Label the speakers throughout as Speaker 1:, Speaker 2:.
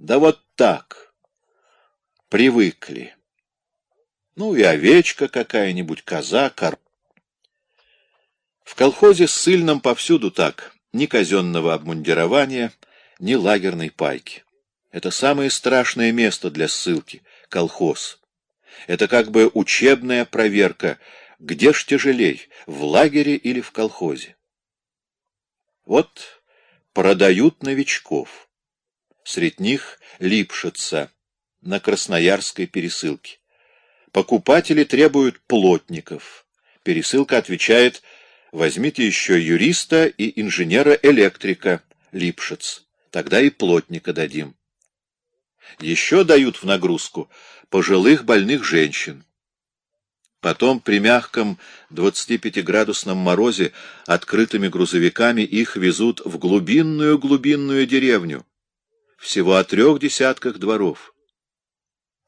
Speaker 1: Да вот так. Привыкли. Ну и овечка какая-нибудь, коза, кор... В колхозе с сыльным повсюду так. Ни казенного обмундирования, ни лагерной пайки. Это самое страшное место для ссылки — колхоз. Это как бы учебная проверка, где ж тяжелей, в лагере или в колхозе. Вот продают новичков. Среди них липшица на Красноярской пересылке. Покупатели требуют плотников. Пересылка отвечает «возьмите еще юриста и инженера-электрика, Липшиц, тогда и плотника дадим». Еще дают в нагрузку пожилых больных женщин. Потом при мягком 25-градусном морозе открытыми грузовиками их везут в глубинную-глубинную деревню. Всего о трех десятках дворов.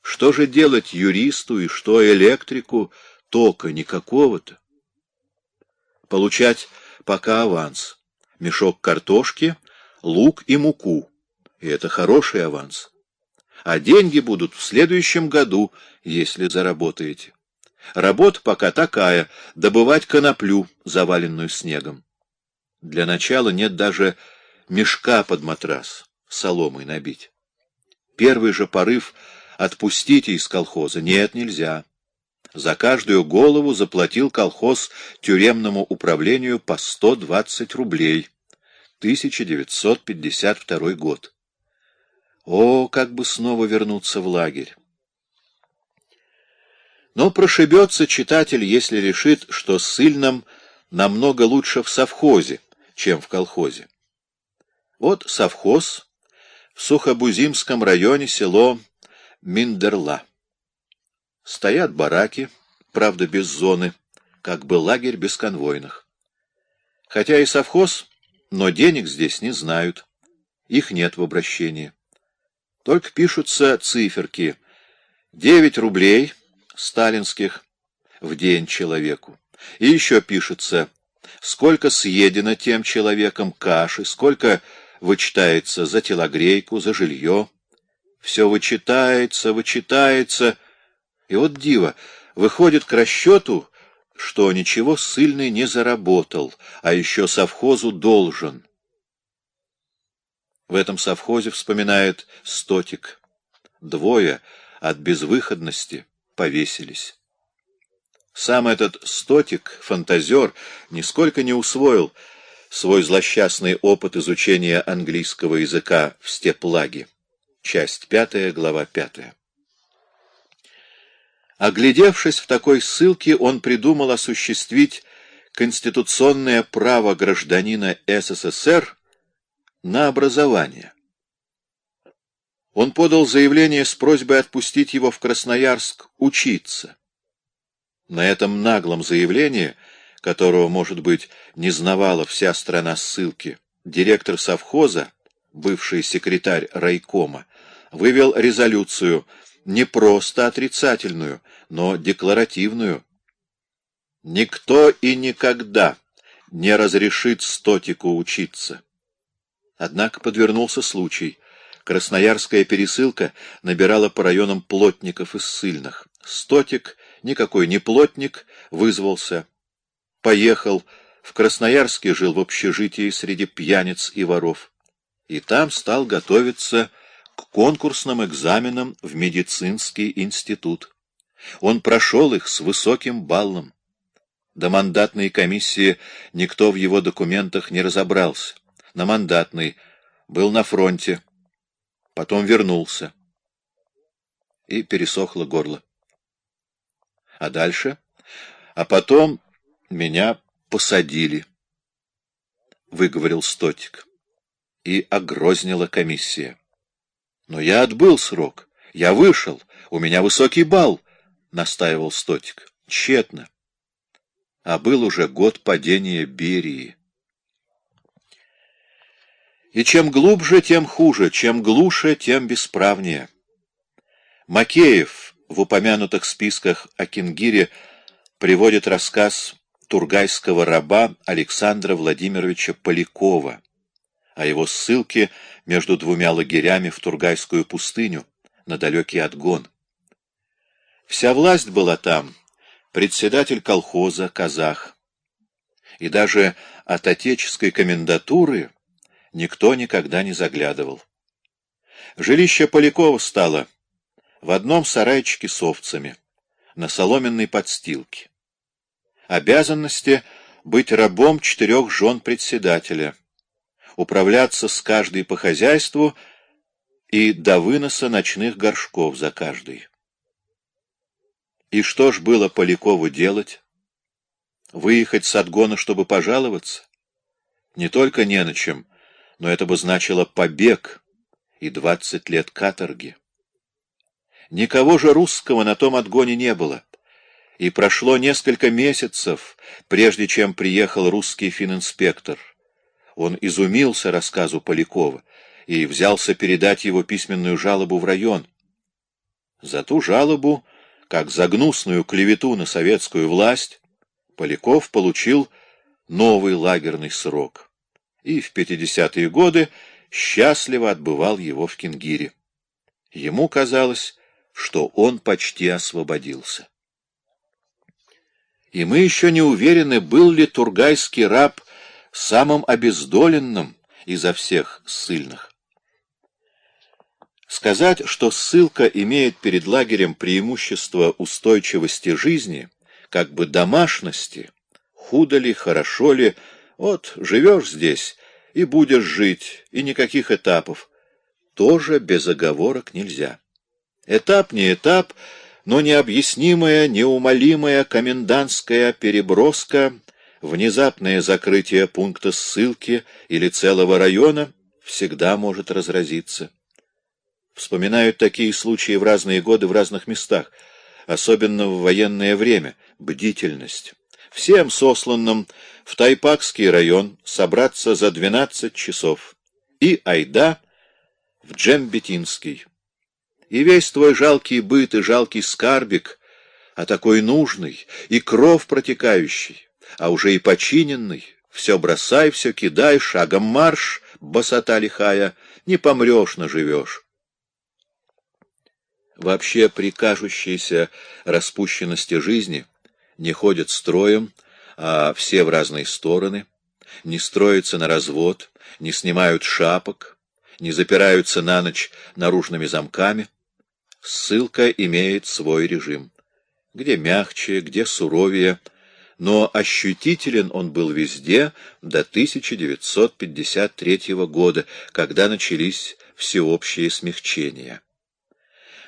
Speaker 1: Что же делать юристу и что электрику, тока никакого-то? Получать пока аванс. Мешок картошки, лук и муку. И это хороший аванс а деньги будут в следующем году, если заработаете. Работа пока такая — добывать коноплю, заваленную снегом. Для начала нет даже мешка под матрас, соломой набить. Первый же порыв — отпустите из колхоза. Нет, нельзя. За каждую голову заплатил колхоз тюремному управлению по 120 рублей. 1952 год. О, как бы снова вернуться в лагерь! Но прошибется читатель, если решит, что с Ильном намного лучше в совхозе, чем в колхозе. Вот совхоз в Сухобузимском районе село Миндерла. Стоят бараки, правда без зоны, как бы лагерь без конвойных. Хотя и совхоз, но денег здесь не знают, их нет в обращении. Только пишутся циферки. девять рублей сталинских в день человеку. И еще пишется, сколько съедено тем человеком каши, сколько вычитается за телогрейку, за жилье. Все вычитается, вычитается. И вот диво, выходит к расчету, что ничего сильный не заработал, а еще совхозу должен. В этом совхозе вспоминает Стотик. Двое от безвыходности повесились. Сам этот Стотик, фантазер, нисколько не усвоил свой злосчастный опыт изучения английского языка в степлаге. Часть пятая, глава пятая. Оглядевшись в такой ссылке, он придумал осуществить конституционное право гражданина СССР на образование. Он подал заявление с просьбой отпустить его в Красноярск учиться. На этом наглом заявлении, которого, может быть, не знавала вся страна ссылки, директор совхоза, бывший секретарь райкома, вывел резолюцию не просто отрицательную, но декларативную. Никто и никогда не разрешит стотику учиться. Однако подвернулся случай. Красноярская пересылка набирала по районам плотников из ссыльных. Стотик, никакой не плотник, вызвался. Поехал. В Красноярске жил в общежитии среди пьяниц и воров. И там стал готовиться к конкурсным экзаменам в медицинский институт. Он прошел их с высоким баллом. До мандатной комиссии никто в его документах не разобрался на мандатный, был на фронте, потом вернулся. И пересохло горло. А дальше? А потом меня посадили, — выговорил Стотик. И огрознила комиссия. Но я отбыл срок. Я вышел. У меня высокий бал, — настаивал Стотик. Тщетно. А был уже год падения Берии. И чем глубже, тем хуже, чем глуше, тем бесправнее. Макеев в упомянутых списках о Кингире приводит рассказ тургайского раба Александра Владимировича Полякова о его ссылке между двумя лагерями в Тургайскую пустыню, на далекий отгон. Вся власть была там, председатель колхоза, казах. И даже от отеческой комендатуры никто никогда не заглядывал. Жилище Полякова стало в одном сарайчике с овцами, на соломенной подстилке. Обязанности быть рабом четырех жен председателя, управляться с каждой по хозяйству и до выноса ночных горшков за каждый. И что ж было Полякову делать? Выехать с отгона, чтобы пожаловаться? Не только не на чем, но это бы значило побег и двадцать лет каторги. Никого же русского на том отгоне не было, и прошло несколько месяцев, прежде чем приехал русский фининспектор. Он изумился рассказу Полякова и взялся передать его письменную жалобу в район. За ту жалобу, как за гнусную клевету на советскую власть, Поляков получил новый лагерный срок и в 50-е годы счастливо отбывал его в Кингире. Ему казалось, что он почти освободился. И мы еще не уверены, был ли тургайский раб самым обездоленным изо всех ссыльных. Сказать, что ссылка имеет перед лагерем преимущество устойчивости жизни, как бы домашности, худо ли, хорошо ли, вот живешь здесь и будешь жить, и никаких этапов, тоже без оговорок нельзя. Этап не этап, но необъяснимая, неумолимая комендантская переброска, внезапное закрытие пункта ссылки или целого района всегда может разразиться. Вспоминают такие случаи в разные годы в разных местах, особенно в военное время, бдительность. Всем сосланным в Тайпакский район собраться за 12 часов и айда в Джембетинский. И весь твой жалкий быт и жалкий скарбик, а такой нужный, и кровь протекающий, а уже и починенный, все бросай, все кидай, шагом марш, босота лихая, не помрешь, наживешь. Вообще при кажущейся распущенности жизни не ходят строем, а все в разные стороны, не строятся на развод, не снимают шапок, не запираются на ночь наружными замками, ссылка имеет свой режим. Где мягче, где суровее, но ощутителен он был везде до 1953 года, когда начались всеобщие смягчения.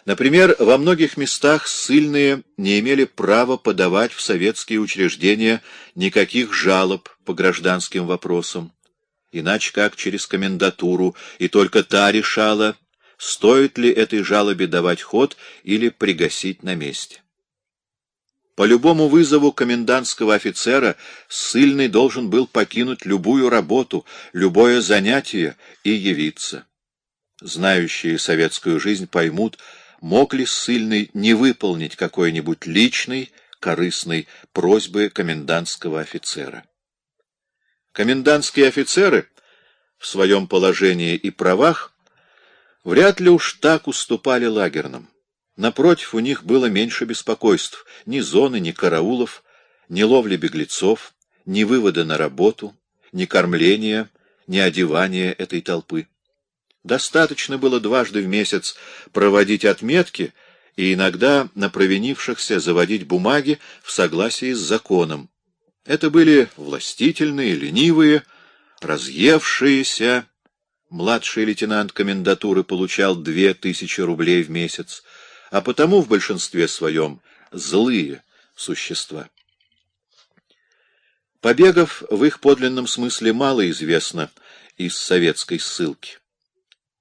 Speaker 1: Например, во многих местах ссыльные не имели права подавать в советские учреждения никаких жалоб по гражданским вопросам, иначе как через комендатуру, и только та решала, стоит ли этой жалобе давать ход или пригасить на месте. По любому вызову комендантского офицера ссыльный должен был покинуть любую работу, любое занятие и явиться. Знающие советскую жизнь поймут, мог ли ссыльный не выполнить какой-нибудь личной, корыстной просьбы комендантского офицера. Комендантские офицеры в своем положении и правах вряд ли уж так уступали лагерным. Напротив, у них было меньше беспокойств, ни зоны, ни караулов, ни ловли беглецов, ни вывода на работу, ни кормления, ни одевания этой толпы. Достаточно было дважды в месяц проводить отметки и иногда на провинившихся заводить бумаги в согласии с законом. Это были властительные, ленивые, разъевшиеся. Младший лейтенант комендатуры получал две тысячи рублей в месяц, а потому в большинстве своем злые существа. Побегов в их подлинном смысле мало известно из советской ссылки.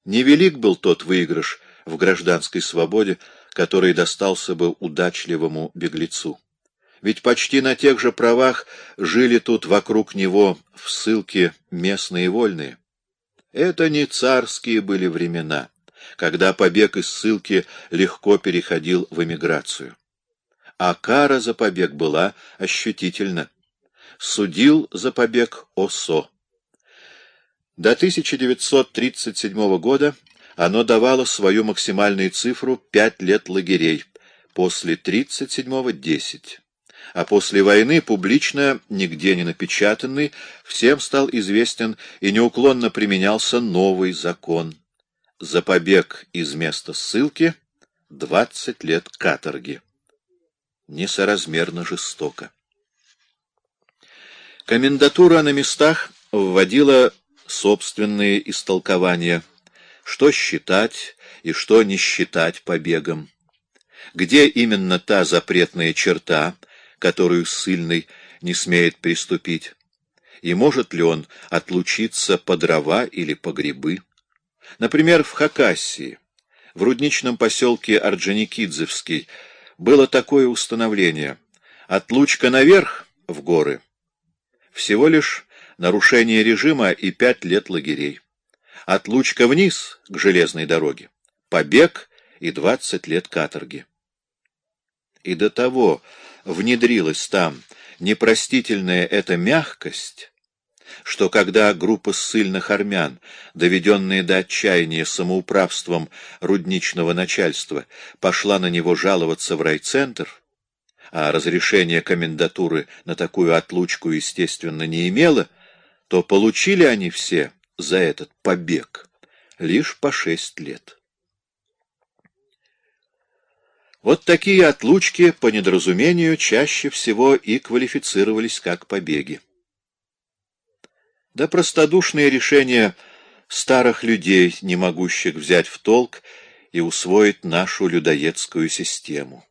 Speaker 1: Невелик был тот выигрыш в гражданской свободе, который достался бы удачливому беглецу. Ведь почти на тех же правах жили тут вокруг него в ссылке местные вольные. Это не царские были времена, когда побег из ссылки легко переходил в эмиграцию. А кара за побег была ощутительна. Судил за побег ОСО. До 1937 года оно давало свою максимальную цифру 5 лет лагерей, после 37-го — 10. А после войны, публично, нигде не напечатанный, всем стал известен и неуклонно применялся новый закон. За побег из места ссылки — 20 лет каторги. Несоразмерно жестоко. Комендатура на местах вводила собственные истолкования, что считать и что не считать побегом. Где именно та запретная черта, которую ссыльный не смеет приступить? И может ли он отлучиться по дрова или по грибы? Например, в Хакассии, в рудничном поселке Орджоникидзевский, было такое установление. Отлучка наверх, в горы, всего лишь нарушение режима и пять лет лагерей. Отлучка вниз, к железной дороге, побег и двадцать лет каторги. И до того внедрилась там непростительная эта мягкость, что когда группа ссыльных армян, доведенная до отчаяния самоуправством рудничного начальства, пошла на него жаловаться в райцентр, а разрешение комендатуры на такую отлучку, естественно, не имела, то получили они все за этот побег лишь по шесть лет. Вот такие отлучки, по недоразумению, чаще всего и квалифицировались как побеги. Да простодушные решения старых людей, не могущих взять в толк и усвоить нашу людоедскую систему.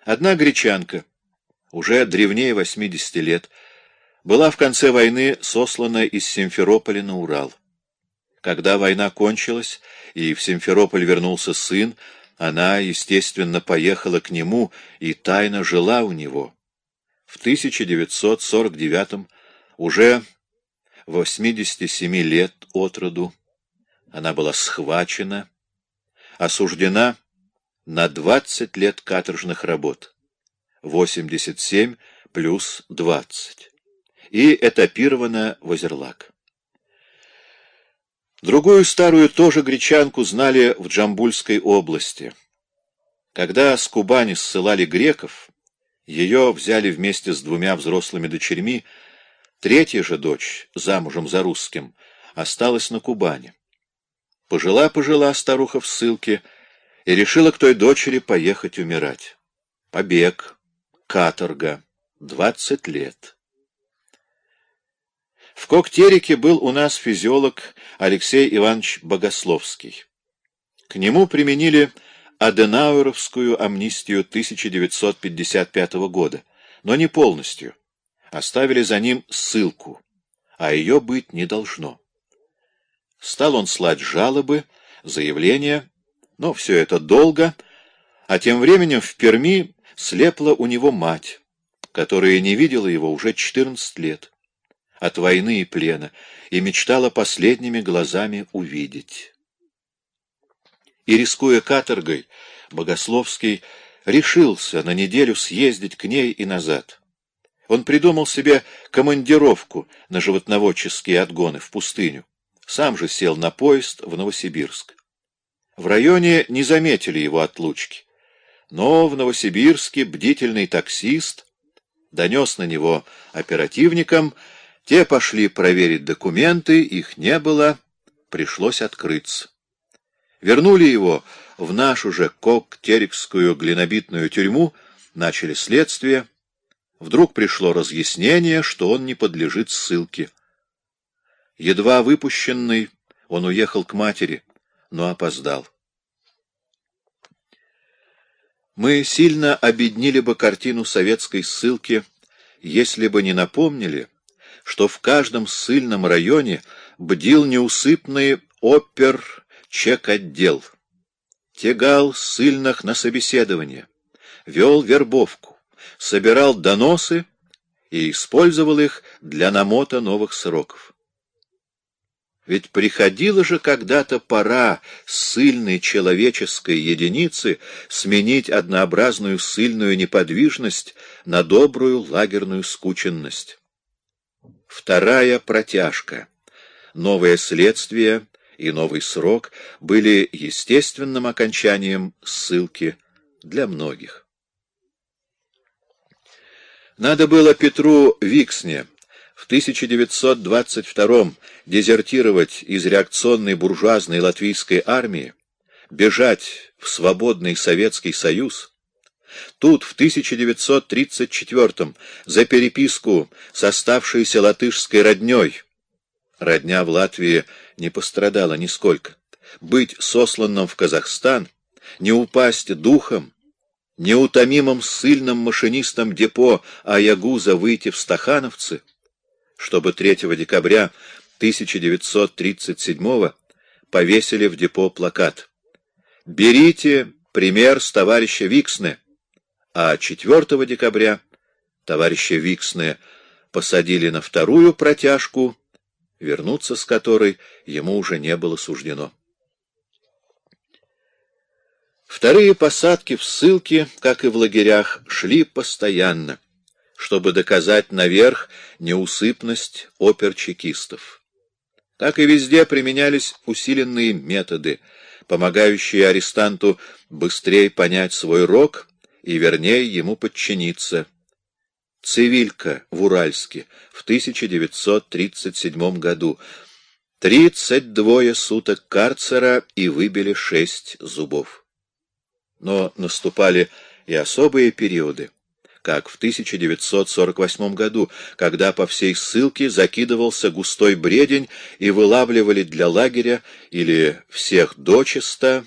Speaker 1: Одна гречанка, уже древнее 80 лет, была в конце войны сослана из Симферополя на Урал. Когда война кончилась, и в Симферополь вернулся сын, она, естественно, поехала к нему и тайно жила у него. В 1949 уже 87 лет от роду, она была схвачена, осуждена на 20 лет каторжных работ, 87 плюс 20 и этапирована в Озерлак. Другую старую тоже гречанку знали в Джамбульской области. Когда с Кубани ссылали греков, ее взяли вместе с двумя взрослыми дочерьми, третья же дочь, замужем за русским, осталась на Кубани. Пожила-пожила старуха в ссылке и решила к той дочери поехать умирать. Побег, каторга, двадцать лет. В Коктерике был у нас физиолог Алексей Иванович Богословский. К нему применили Аденауэровскую амнистию 1955 года, но не полностью. Оставили за ним ссылку, а ее быть не должно. Стал он слать жалобы, заявления, но все это долго, а тем временем в Перми слепла у него мать, которая не видела его уже 14 лет от войны и плена, и мечтала последними глазами увидеть. И, рискуя каторгой, Богословский решился на неделю съездить к ней и назад. Он придумал себе командировку на животноводческие отгоны в пустыню. Сам же сел на поезд в Новосибирск. В районе не заметили его отлучки. Но в Новосибирске бдительный таксист донес на него оперативникам, те пошли проверить документы, их не было, пришлось открыться. Вернули его в нашу же Коктерикскую глинобитную тюрьму, начали следствие. Вдруг пришло разъяснение, что он не подлежит ссылке. Едва выпущенный, он уехал к матери, но опоздал. Мы сильно обеднили бы картину советской ссылки, если бы не напомнили, что в каждом ссыльном районе бдил неусыпный опер чек-отдел. Тягал ссыльных на собеседование, вел вербовку, собирал доносы и использовал их для намота новых сроков. Ведь приходила же когда-то пора ссыльной человеческой единицы сменить однообразную ссыльную неподвижность на добрую лагерную скученность. Вторая протяжка. новое следствие и новый срок были естественным окончанием ссылки для многих. Надо было Петру Виксне в 1922 дезертировать из реакционной буржуазной латвийской армии, бежать в свободный Советский Союз, Тут в 1934 за переписку с оставшейся латышской родней родня в Латвии не пострадала нисколько. Быть сосланным в Казахстан, не упасть духом, неутомимым ссыльным машинистом депо Аягуза выйти в Стахановцы, чтобы 3 декабря 1937 повесили в депо плакат. «Берите пример с товарища Виксне», а 4 декабря товарища Виксне посадили на вторую протяжку, вернуться с которой ему уже не было суждено. Вторые посадки в ссылке, как и в лагерях, шли постоянно, чтобы доказать наверх неусыпность опер-чекистов. Так и везде применялись усиленные методы, помогающие арестанту быстрее понять свой рок и вернее ему подчиниться. Цивилька в Уральске в 1937 году. 32 суток карцера и выбили шесть зубов. Но наступали и особые периоды, как в 1948 году, когда по всей ссылке закидывался густой бредень и вылавливали для лагеря или всех дочисто